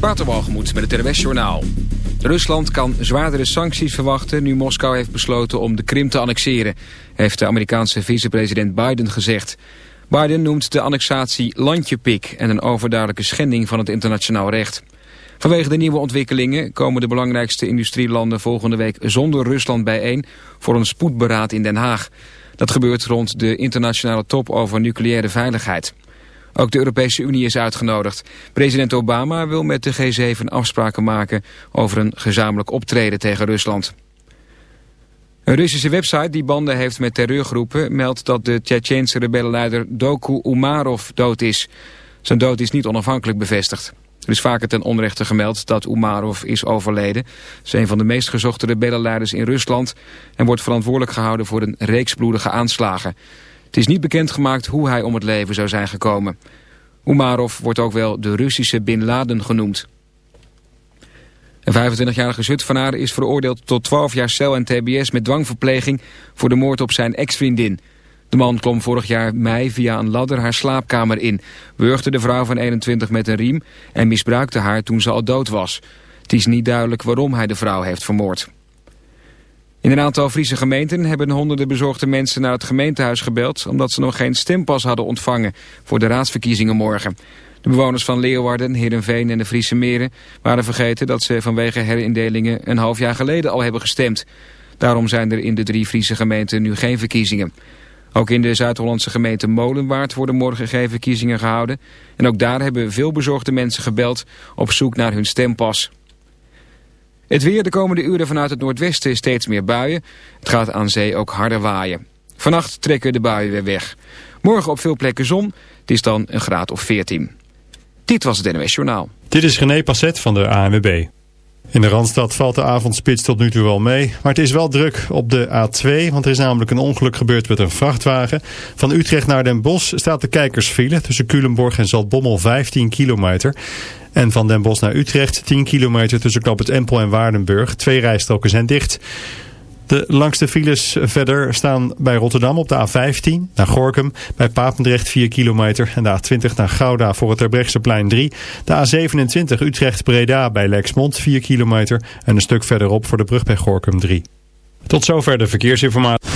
Waterwalgemoed met het RWS Journaal. Rusland kan zwaardere sancties verwachten nu Moskou heeft besloten om de Krim te annexeren, heeft de Amerikaanse vicepresident Biden gezegd. Biden noemt de annexatie landjepik en een overduidelijke schending van het internationaal recht. Vanwege de nieuwe ontwikkelingen komen de belangrijkste industrielanden volgende week zonder Rusland bijeen voor een spoedberaad in Den Haag. Dat gebeurt rond de internationale top over nucleaire veiligheid. Ook de Europese Unie is uitgenodigd. President Obama wil met de G7 afspraken maken over een gezamenlijk optreden tegen Rusland. Een Russische website die banden heeft met terreurgroepen meldt dat de Tsjetsjense rebellenleider Doku Umarov dood is. Zijn dood is niet onafhankelijk bevestigd. Er is vaker ten onrechte gemeld dat Umarov is overleden. Hij is een van de meest gezochte rebellenleiders in Rusland... en wordt verantwoordelijk gehouden voor een reeks bloedige aanslagen. Het is niet bekendgemaakt hoe hij om het leven zou zijn gekomen. Umarov wordt ook wel de Russische Bin Laden genoemd. Een 25-jarige Zutphenaar is veroordeeld tot 12 jaar cel en tbs met dwangverpleging voor de moord op zijn ex-vriendin. De man klom vorig jaar mei via een ladder haar slaapkamer in, wurgde de vrouw van 21 met een riem en misbruikte haar toen ze al dood was. Het is niet duidelijk waarom hij de vrouw heeft vermoord. In een aantal Friese gemeenten hebben honderden bezorgde mensen naar het gemeentehuis gebeld... omdat ze nog geen stempas hadden ontvangen voor de raadsverkiezingen morgen. De bewoners van Leeuwarden, Heerenveen en de Friese Meren waren vergeten... dat ze vanwege herindelingen een half jaar geleden al hebben gestemd. Daarom zijn er in de drie Friese gemeenten nu geen verkiezingen. Ook in de Zuid-Hollandse gemeente Molenwaard worden morgen geen verkiezingen gehouden. En ook daar hebben veel bezorgde mensen gebeld op zoek naar hun stempas. Het weer de komende uren vanuit het noordwesten steeds meer buien. Het gaat aan zee ook harder waaien. Vannacht trekken de buien weer weg. Morgen op veel plekken zon. Het is dan een graad of 14. Dit was het NOS Journaal. Dit is René Passet van de ANWB. In de Randstad valt de avondspits tot nu toe wel mee. Maar het is wel druk op de A2. Want er is namelijk een ongeluk gebeurd met een vrachtwagen. Van Utrecht naar Den Bosch staat de kijkersfile. Tussen Culemborg en Zaltbommel 15 kilometer. En van Den Bosch naar Utrecht 10 kilometer tussen Knop het Empel en Waardenburg. Twee rijstroken zijn dicht. De langste files verder staan bij Rotterdam op de A15 naar Gorkum. Bij Papendrecht 4 kilometer. En de A20 naar Gouda voor het Terbrechtseplein 3. De A27 Utrecht-Breda bij Lexmond 4 kilometer. En een stuk verderop voor de brug bij Gorkum 3. Tot zover de verkeersinformatie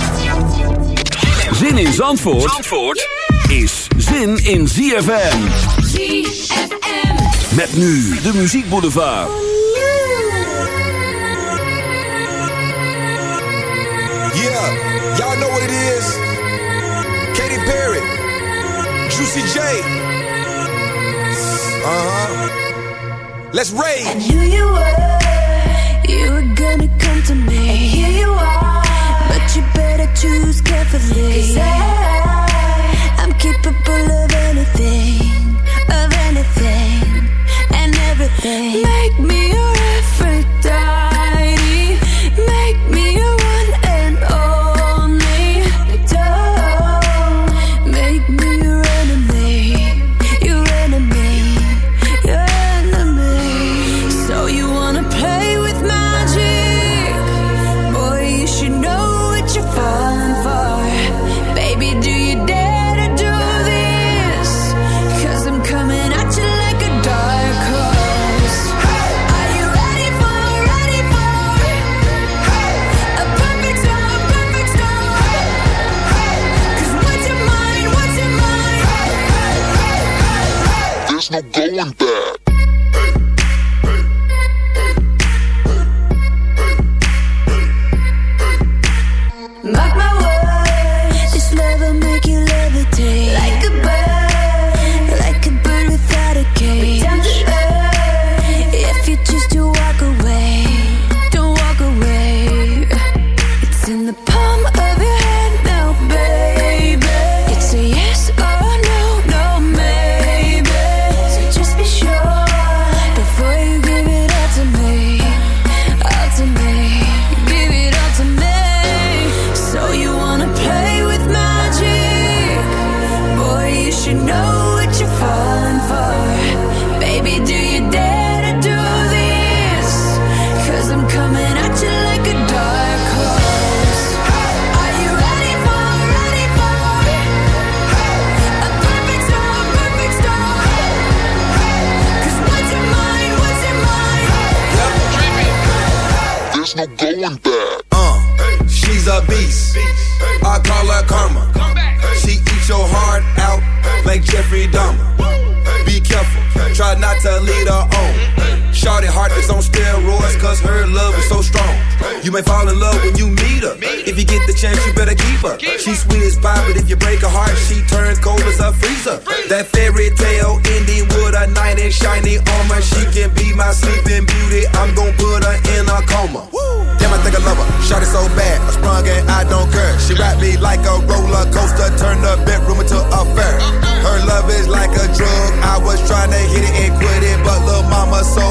Zin in Zandvoort, Zandvoort? is zin in ZFM. ZFM. Met nu de muziekboulevard. Yeah, y'all know what it is. Katy Perry, Juicy J. Uh-huh. Let's rage. I knew you were, you were gonna come to me. And here you are, but you better choose carefully. I, I'm capable of anything, of anything, and everything. Make me your Aphrodite. Ponte. like a drug. I was trying to hit it and quit it, but little mama so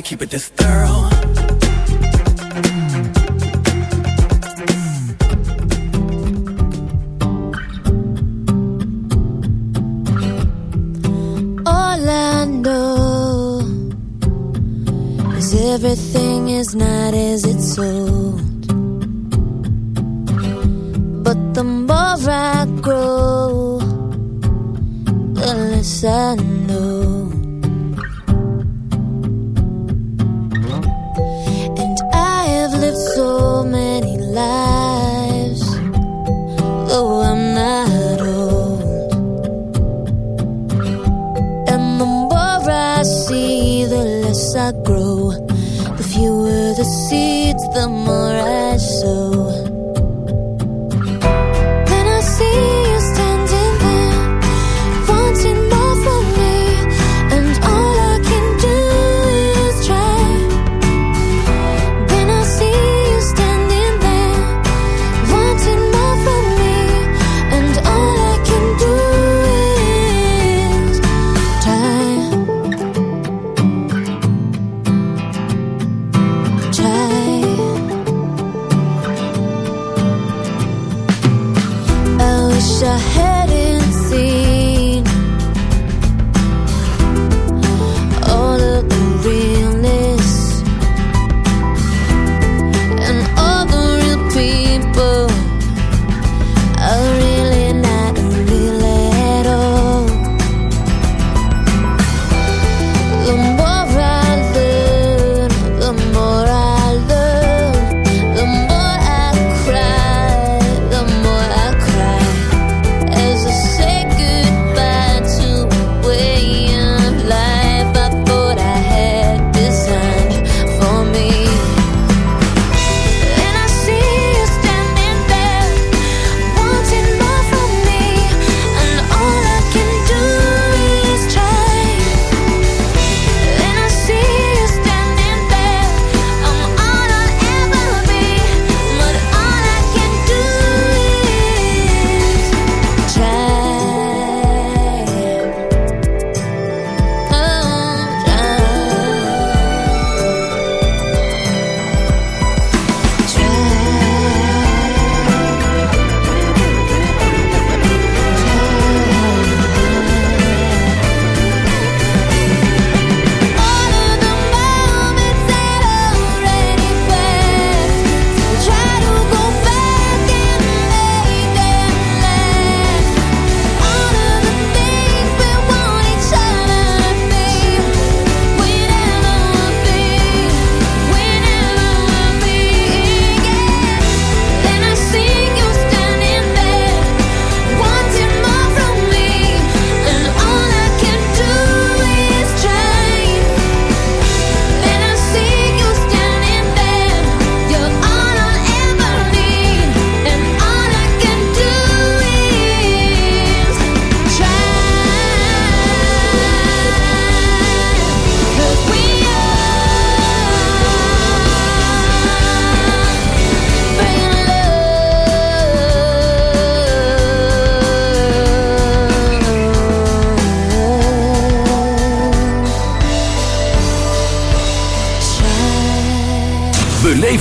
gotta keep it this thorough. Is everything is not as it's supposed.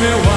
me why.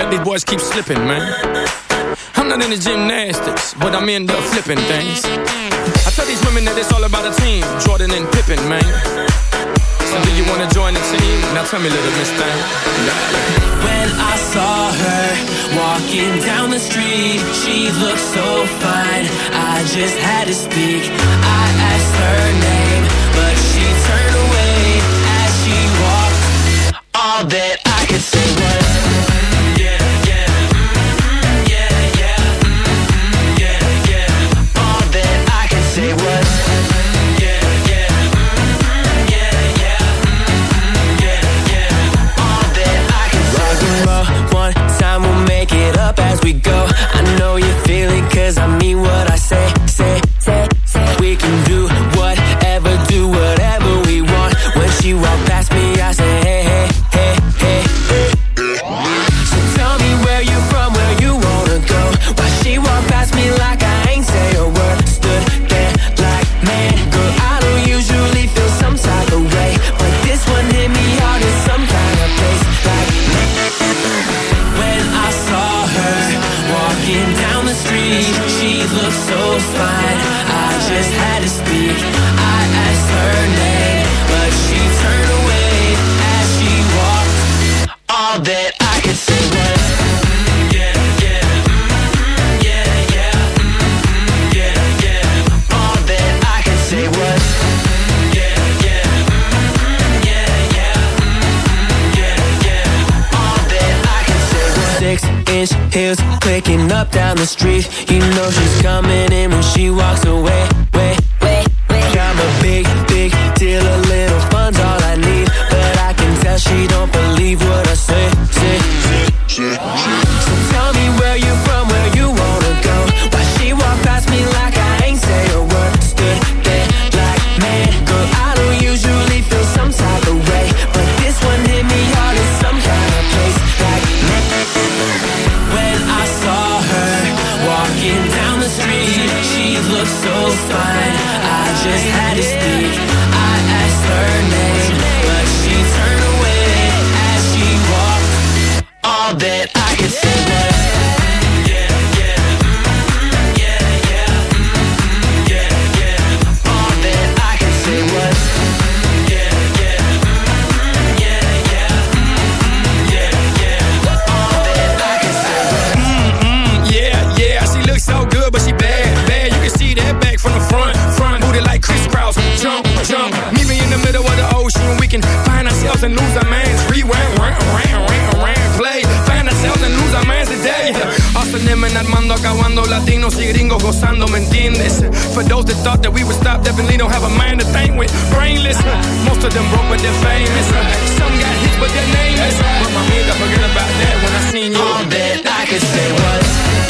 Let these boys keep slipping, man. I'm not into gymnastics, but I'm in the flipping things. I tell these women that it's all about a team, Jordan and Pippen, man. So do you wanna join the team? Now tell me, little miss thing. When I saw her walking down the street, she looked so fine. I just had to speak. I asked her name, but she turned away as she walked. All that I could say was. we go. I know you feel it cause I mean what I say. Spanish heels clicking up down the street. You know she's coming in when she walks away. Wait, wait, wait. I'm a big, big deal. A little fun's all I need, but I can tell she don't believe what I say. Say, say, say. Eminem acabando latinos y gringos gozando, ¿me entiendes? For those that thought that we would stop, definitely don't have a mind to think with. Brainless, most of them broke but they're famous. Some got hits but their name is. But my head, I forget about that when I seen you. All that I could say was.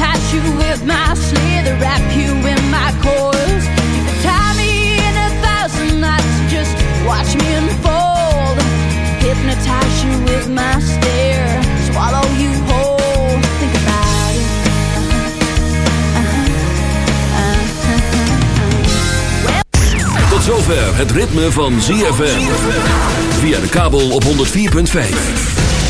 Entice you with my slither, wrap you in my coils. You could tie me in a thousand knots, just watch me unfold. Hypnotize you with my stare, swallow you whole. Think about it. Tot zover het ritme van ZFM. Via de kabel op 104.5.